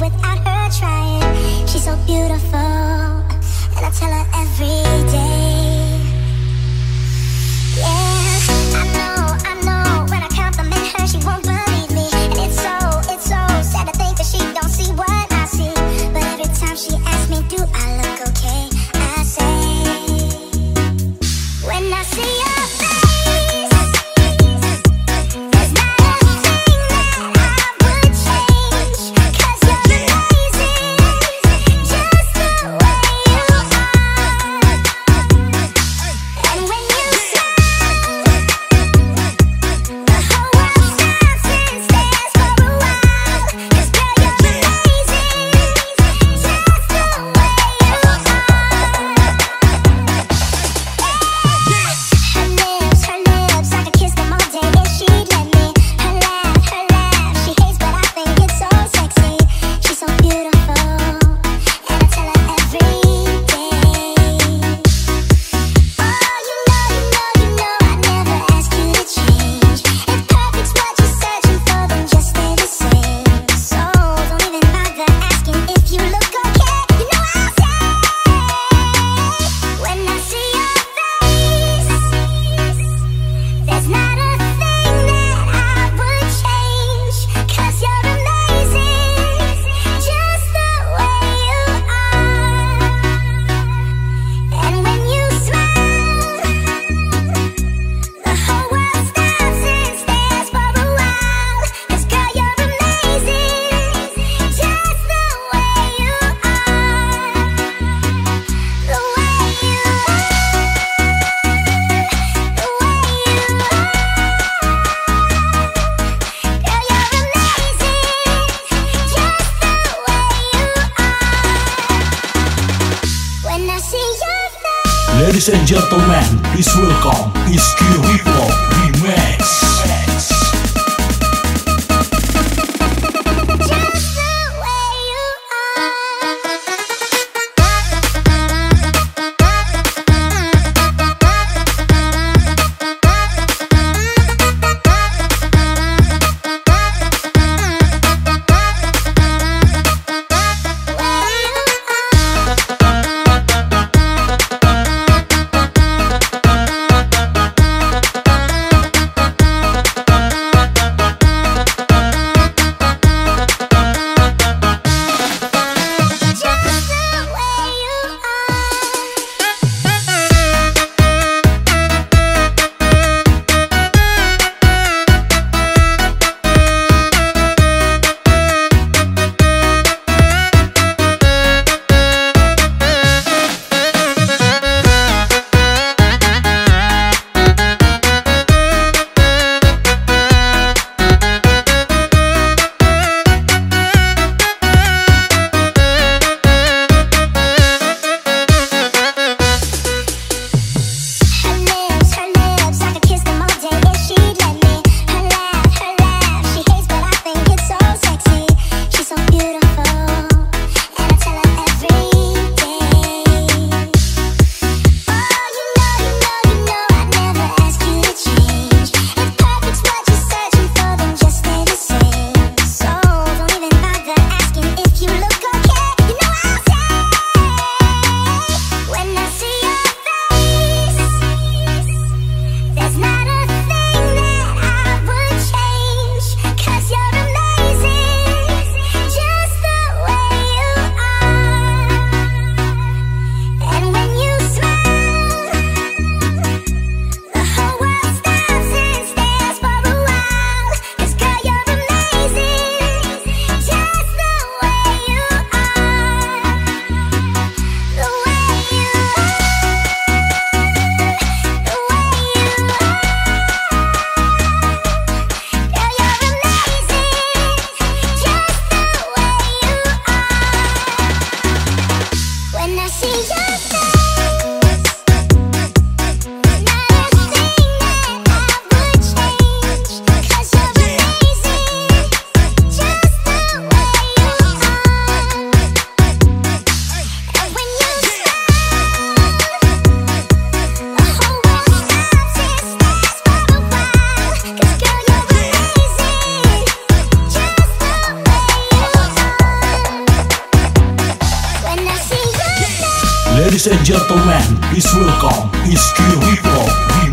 without her trying. She's so beautiful, and I tell her. Ladies and gentlemen, please welcome Is Curie. Ladies and gentlemen, please welcome Iski Rico.